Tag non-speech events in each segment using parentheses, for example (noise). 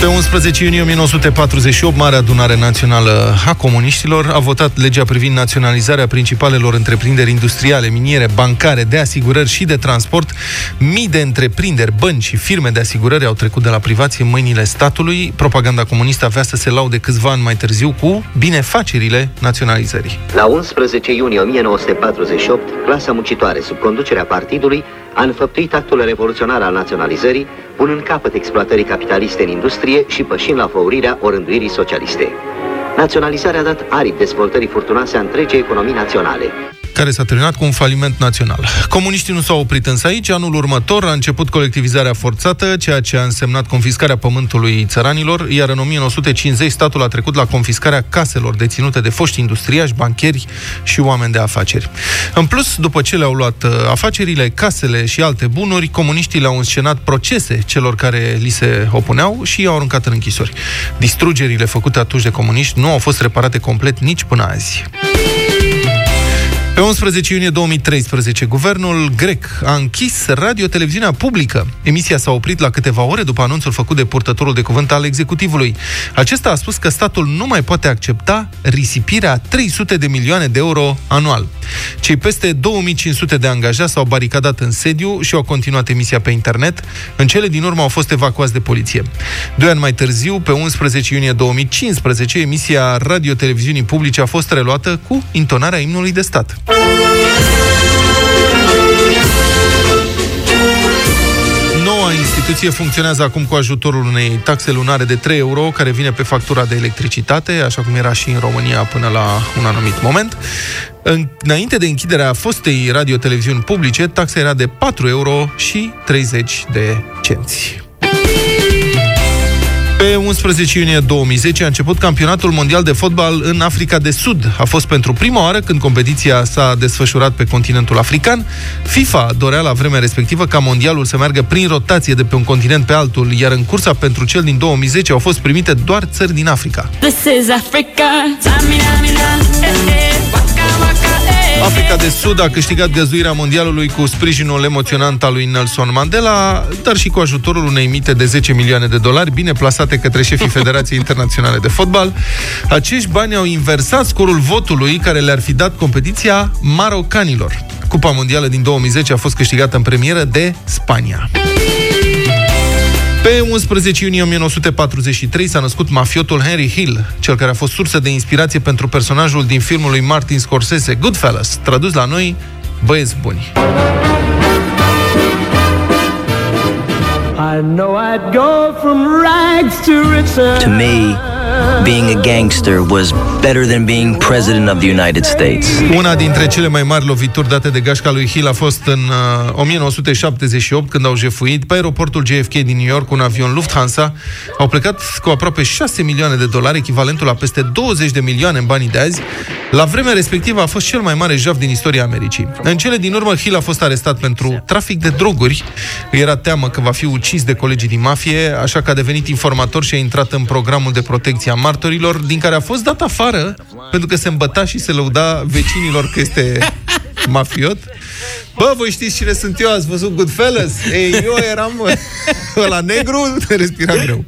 Pe 11 iunie 1948, Marea Adunare Națională a Comuniștilor a votat legea privind naționalizarea principalelor întreprinderi industriale, miniere, bancare, de asigurări și de transport. Mii de întreprinderi, bănci și firme de asigurări au trecut de la privație în mâinile statului. Propaganda comunistă avea să se laude câțiva ani mai târziu cu binefacerile naționalizării. La 11 iunie 1948, clasa muncitoare sub conducerea partidului a înfăptuit actul revoluționar al naționalizării, punând capăt exploatării capitaliste în industrie și pășind la făurirea orânduirii socialiste. Naționalizarea a dat aripi dezvoltării furtunoase a întregii economii naționale care s-a terminat cu un faliment național. Comuniștii nu s-au oprit însă aici. Anul următor a început colectivizarea forțată, ceea ce a însemnat confiscarea pământului țăranilor, iar în 1950 statul a trecut la confiscarea caselor deținute de foști industriași, bancheri și oameni de afaceri. În plus, după ce le-au luat uh, afacerile, casele și alte bunuri, comuniștii le-au înscenat procese celor care li se opuneau și i-au aruncat în închisori. Distrugerile făcute atunci de comuniști nu au fost reparate complet nici până azi. Pe 11 iunie 2013, guvernul grec a închis radio-televiziunea publică. Emisia s-a oprit la câteva ore după anunțul făcut de purtătorul de cuvânt al executivului. Acesta a spus că statul nu mai poate accepta risipirea 300 de milioane de euro anual. Cei peste 2500 de angajați s-au baricadat în sediu și au continuat emisia pe internet. În cele din urmă au fost evacuați de poliție. Doi ani mai târziu, pe 11 iunie 2015, emisia radio-televiziunii publice a fost reluată cu intonarea imnului de stat. Noua instituție funcționează acum cu ajutorul unei taxe lunare de 3 euro, care vine pe factura de electricitate, așa cum era și în România până la un anumit moment. Înainte de închiderea fostei radio-televiziuni publice, taxa era de 4 euro și 30 de cenți. Pe 11 iunie 2010 a început campionatul mondial de fotbal în Africa de Sud. A fost pentru prima oară când competiția s-a desfășurat pe continentul african. FIFA dorea la vremea respectivă ca mondialul să meargă prin rotație de pe un continent pe altul, iar în cursa pentru cel din 2010 au fost primite doar țări din Africa. This is Africa. Africa de Sud a câștigat găzduirea mondialului cu sprijinul emoționant al lui Nelson Mandela, dar și cu ajutorul unei mite de 10 milioane de dolari, bine plasate către șefii Federației Internaționale de Fotbal. Acești bani au inversat scorul votului care le-ar fi dat competiția marocanilor. Cupa Mondială din 2010 a fost câștigată în premieră de Spania. Pe 11 iunie 1943 s-a născut mafiotul Henry Hill, cel care a fost sursă de inspirație pentru personajul din filmul lui Martin Scorsese, Goodfellas, tradus la noi, Băieți buni. I know I'd go from rags to riches. To me, being a gangster was better than being president of the United States. Una dintre cele mai mari lovituri date de gașca lui Hill a fost în uh, 1978, când au jefuit pe aeroportul JFK din New York un avion Lufthansa. Au plecat cu aproape 6 milioane de dolari, echivalentul la peste 20 de milioane în banii de azi. La vremea respectivă a fost cel mai mare jaf din istoria Americii. În cele din urmă, Hill a fost arestat pentru trafic de droguri. Era teamă că va fi ucis de colegii din mafie, așa că a devenit informator și a intrat în programul de protecție a martorilor, din care a fost dat afară pentru că se îmbăta și se lăuda vecinilor că este (laughs) mafiot. Bă, voi știți cine sunt eu? Ați văzut Goodfellas? Ei, eu eram la negru, (laughs) respira greu.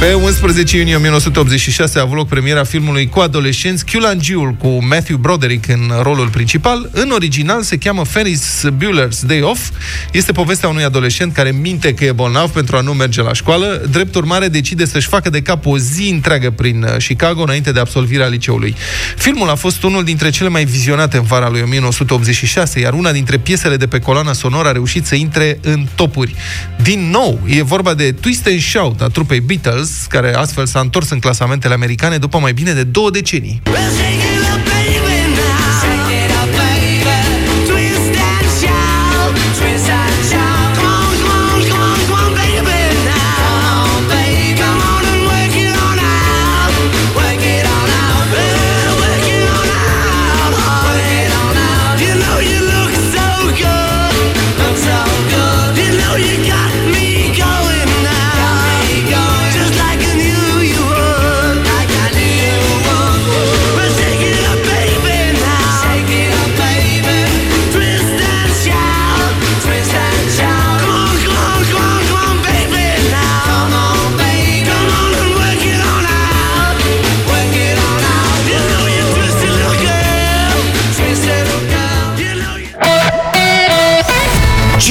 Pe 11 iunie 1986 a avut loc premiera filmului cu adolescenți Chiulangiul cu Matthew Broderick în rolul principal. În original se cheamă Ferris Bueller's Day Off. Este povestea unui adolescent care minte că e bolnav pentru a nu merge la școală. Drept urmare decide să-și facă de cap o zi întreagă prin uh, Chicago înainte de absolvirea liceului. Filmul a fost unul dintre cele mai vizionate în vara lui 1986, iar una dintre piesele de pe coloana sonoră a reușit să intre în topuri. Din nou, e vorba de Twist and Shout a trupei Beatles, Beatles, care astfel s-a întors în clasamentele americane după mai bine de două decenii.